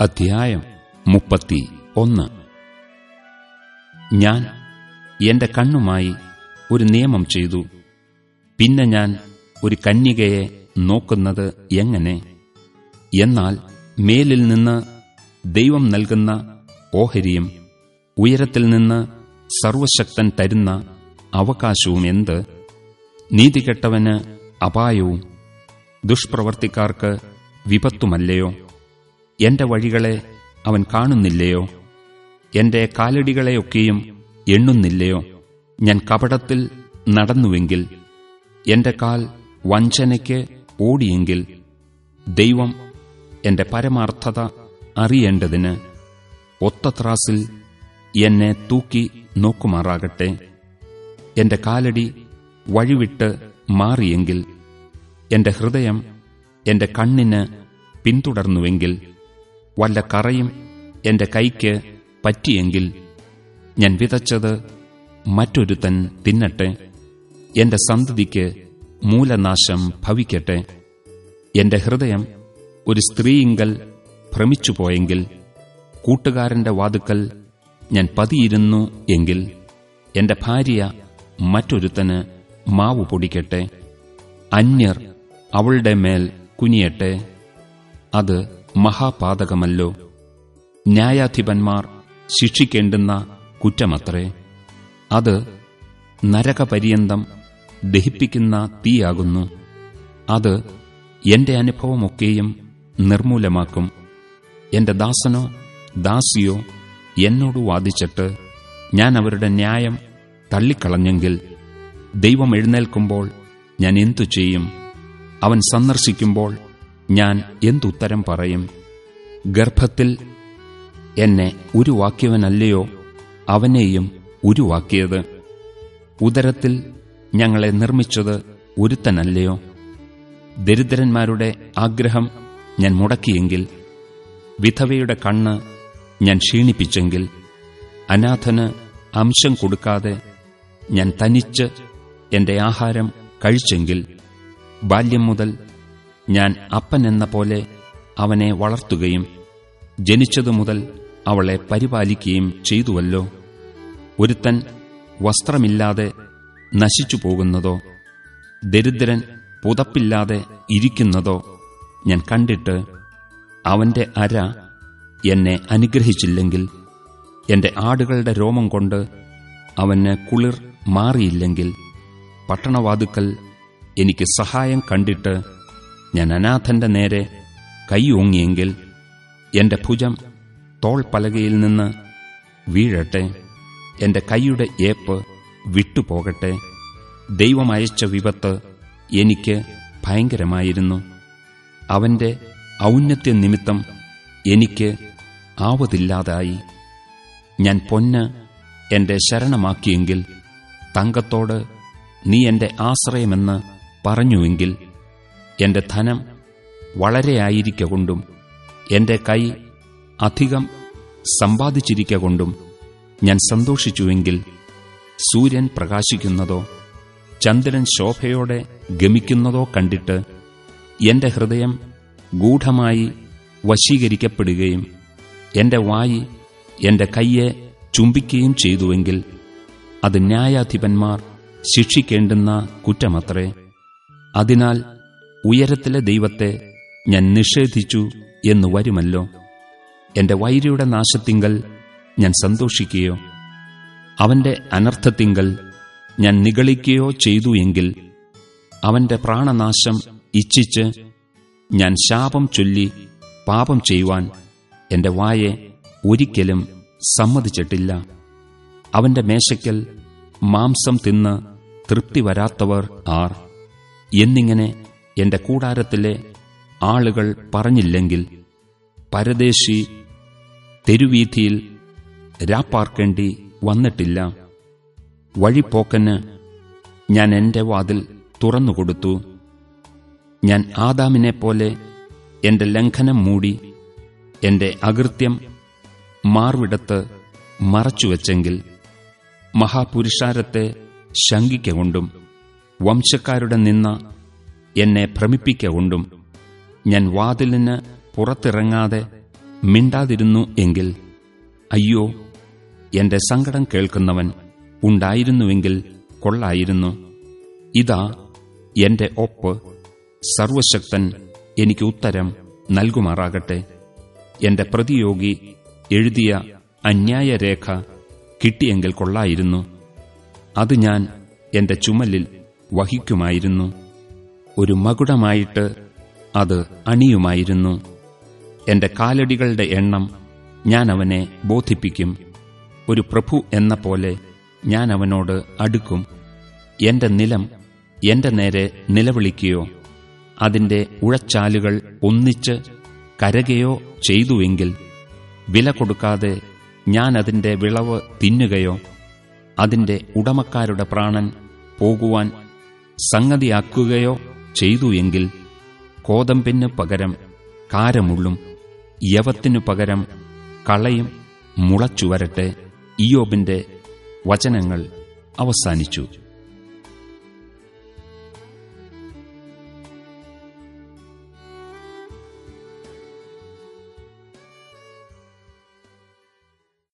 അധ്യായം മുപ്പത്തി ഒന്ന്. ഞാൻ എന്റെ കണ്ണുമായി ഒരു നിയമം ചെയ്തു. പിന്നെ ഞാൻ ഒരു കന്യകയെ നോക്കുന്നത് എങ്ങനെ? എന്നാൽ മേലിൽ നിന്ന് ദൈവം നൽകുന്ന ഓഹരിയും ഉയരത്തിൽ നിന്ന് സർവശക്തൻ തരുന്ന അവകാശവും എന്ത്? നീതികെട്ടവന് അപായവും ദുഷ്പ്രവർത്തിക്കാർക്ക് വിപത്തുമല്ലയോ? എന്റെ വഴികളെ അവൻ കാണുന്നില്ലയോ? എന്റെ കാലടികളെയൊക്കെയും എണ്ണുന്നില്ലയോ? ഞാൻ കപടത്തിൽ നടന്നുവെങ്കിൽ എന്റെ കാൽ വഞ്ചനയ്ക്ക് ഓടിയെങ്കിൽ ദൈവം എന്റെ പരമാർത്ഥത അറിയേണ്ടതിന് ഒത്ത ത്രാസിൽ എന്നെ തൂക്കി നോക്കുമാറാകട്ടെ. എന്റെ കാലടി വഴിവിട്ട് മാറിയെങ്കിൽ എന്റെ ഹൃദയം എന്റെ കണ്ണിന് പിന്തുടർന്നുവെങ്കിൽ വല്ല കറയും എന്റെ കൈക്ക് പറ്റിയെങ്കിൽ ഞാൻ വിതച്ചത് മറ്റൊരുത്തൻ തിന്നട്ടെ. എന്റെ സന്തതിക്ക് മൂലനാശം ഭവിക്കട്ടെ. എന്റെ ഹൃദയം ഒരു സ്ത്രീയിങ്കൽ ഭ്രമിച്ചുപോയെങ്കിൽ കൂട്ടുകാരന്റെ വാതുക്കൽ ഞാൻ പതിയിരുന്നു എങ്കിൽ എന്റെ ഭാര്യ മറ്റൊരുത്തന് മാവ് പൊടിക്കട്ടെ. അന്യർ അവളുടെ മേൽ കുനിയട്ടെ. അത് മഹാപാതകമല്ലോ. ന്യായാധിപന്മാർ ശിക്ഷിക്കേണ്ടുന്ന കുറ്റമത്രേ. അത് നരകപര്യന്തം ദഹിപ്പിക്കുന്ന തീയാകുന്നു. അത് എന്റെ അനുഭവമൊക്കെയും നിർമൂലമാക്കും. എന്റെ ദാസനോ ദാസിയോ എന്നോട് വാദിച്ചിട്ട് ഞാൻ അവരുടെ ന്യായം തള്ളിക്കളഞ്ഞെങ്കിൽ ദൈവം എഴുന്നേൽക്കുമ്പോൾ ഞാൻ എന്തു ചെയ്യും? അവൻ സന്ദർശിക്കുമ്പോൾ ഞാൻ എന്തുത്തരം പറയും? ഗർഭത്തിൽ എന്നെ ഒരു ഉരുവാക്കിയവനല്ലയോ? അവനെയും ഉരുവാക്കിയത്. ഉദരത്തിൽ ഞങ്ങളെ നിർമ്മിച്ചത് ഒരുത്തനല്ലയോ? ദരിദ്രന്മാരുടെ ആഗ്രഹം ഞാൻ മുടക്കിയെങ്കിൽ വിധവയുടെ കണ്ണ് ഞാൻ ക്ഷീണിപ്പിച്ചെങ്കിൽ അനാഥന് അംശം കൊടുക്കാതെ ഞാൻ തനിച്ച് എന്റെ ആഹാരം കഴിച്ചെങ്കിൽ ബാല്യം മുതൽ ഞാൻ അപ്പൻ എന്ന പോലെ അവനെ വളർത്തുകയും ജനിച്ചതു മുതൽ അവളെ പരിപാലിക്കുകയും ചെയ്തുവല്ലോ. ഒരുത്തൻ വസ്ത്രമില്ലാതെ നശിച്ചു പോകുന്നതോ ദരിദ്രൻ പുതപ്പില്ലാതെ ഇരിക്കുന്നതോ ഞാൻ കണ്ടിട്ട് അവന്റെ അര എന്നെ അനുഗ്രഹിച്ചില്ലെങ്കിൽ എന്റെ ആടുകളുടെ രോമം കൊണ്ട് അവന് കുളിർ മാറിയില്ലെങ്കിൽ പട്ടണവാതുക്കൽ എനിക്ക് സഹായം കണ്ടിട്ട് ഞാൻ അനാഥന്റെ നേരെ കൈയോങ്ങിയെങ്കിൽ എന്റെ ഭുജം തോൾ പലകയിൽ നിന്ന് വീഴട്ടെ. എന്റെ കൈയുടെ ഏപ്പ് വിട്ടുപോകട്ടെ. ദൈവമയച്ച വിപത്ത് എനിക്ക് ഭയങ്കരമായിരുന്നു. അവന്റെ ഔന്നത്യ നിമിത്തം എനിക്ക് ആവതില്ലാതായി. ഞാൻ പൊന്ന് എന്റെ ശരണമാക്കിയെങ്കിൽ തങ്കത്തോട് നീ എന്റെ ആശ്രയമെന്ന് പറഞ്ഞുവെങ്കിൽ എന്റെ ധനം വളരെയായിരിക്കൊണ്ടും എന്റെ കൈ അധികം സമ്പാദിച്ചിരിക്കൊണ്ടും ഞാൻ സന്തോഷിച്ചുവെങ്കിൽ സൂര്യൻ പ്രകാശിക്കുന്നതോ ചന്ദ്രൻ ശോഭയോടെ ഗമിക്കുന്നതോ കണ്ടിട്ട് എന്റെ ഹൃദയം ഗൂഢമായി വശീകരിക്കപ്പെടുകയും എന്റെ വായി എന്റെ കയ്യെ ചുംബിക്കുകയും ചെയ്തുവെങ്കിൽ അത് ന്യായാധിപന്മാർ ശിക്ഷിക്കേണ്ടുന്ന കുറ്റമത്രേ. അതിനാൽ ഉയരത്തിലെ ദൈവത്തെ ഞാൻ നിഷേധിച്ചു എന്നു വരുമല്ലോ. എന്റെ വൈരിയുടെ നാശത്തിങ്കൽ ഞാൻ സന്തോഷിക്കുകയോ അവന്റെ അനർത്ഥത്തിങ്കൽ ഞാൻ നിഗളിക്കുകയോ ചെയ്തു എങ്കിൽ അവന്റെ പ്രാണനാശം ഇച്ഛിച്ച് ഞാൻ ശാപം ചൊല്ലി പാപം ചെയ്യുവാൻ എന്റെ വായെ ഒരിക്കലും സമ്മതിച്ചിട്ടില്ല. അവന്റെ മേശയ്ക്കൽ മാംസം തിന്ന് തൃപ്തി വരാത്തവർ ആർ. എന്നിങ്ങനെ എന്റെ കൂടാരത്തിലെ ആളുകൾ പറഞ്ഞില്ലെങ്കിൽ പരദേശി തെരുവീഥിയിൽ രാപ്പാർക്കേണ്ടി വന്നിട്ടില്ല. വഴിപ്പോക്കന് ഞാൻ എന്റെ വാതിൽ തുറന്നുകൊടുത്തു. ഞാൻ ആദാമിനെപ്പോലെ എന്റെ ലംഘനം മൂടി എന്റെ അകൃത്യം മാർവിടത്ത് മറച്ചുവെച്ചെങ്കിൽ മഹാപുരുഷാരത്തെ ശങ്കിക്കൊണ്ടും വംശക്കാരുടെ നിന്ന എന്നെ ഭ്രമിപ്പിക്കൊണ്ടും ഞാൻ വാതിലിന് പുറത്തിറങ്ങാതെ മിണ്ടാതിരുന്നു എങ്കിൽ അയ്യോ എന്റെ സങ്കടം കേൾക്കുന്നവൻ ഉണ്ടായിരുന്നുവെങ്കിൽ കൊള്ളായിരുന്നു. ഇതാ എന്റെ ഒപ്പ്. സർവശക്തൻ എനിക്ക് ഉത്തരം നൽകുമാറാകട്ടെ. എന്റെ പ്രതിയോഗി എഴുതിയ അന്യായരേഖ കിട്ടിയെങ്കിൽ കൊള്ളായിരുന്നു. അത് ഞാൻ എന്റെ ചുമലിൽ വഹിക്കുമായിരുന്നു. ഒരു മകുടമായിട്ട് അത് അണിയുമായിരുന്നു. എന്റെ കാലടികളുടെ എണ്ണം ഞാൻ അവനെ ബോധിപ്പിക്കും. ഒരു പ്രഭു എന്ന പോലെ ഞാൻ അവനോട് അടുക്കും. എന്റെ നിലം എന്റെ നേരെ നിലവിളിക്കുകയോ അതിന്റെ ഉഴച്ചാലുകൾ ഒന്നിച്ച് കരകയോ ചെയ്തുവെങ്കിൽ വില കൊടുക്കാതെ ഞാൻ അതിന്റെ വിളവ് തിന്നുകയോ? അതിന്റെ ഉടമക്കാരുടെ പ്രാണൻ പോകുവാൻ സംഗതിയാക്കുകയോ? ചെയ്തു എങ്കിൽ കോതമ്പിന് പകരം കാരമുള്ളും യവത്തിനു പകരം കളയും മുളച്ചുവരട്ടെ. ഇയോബിന്റെ വചനങ്ങൾ അവസാനിച്ചു.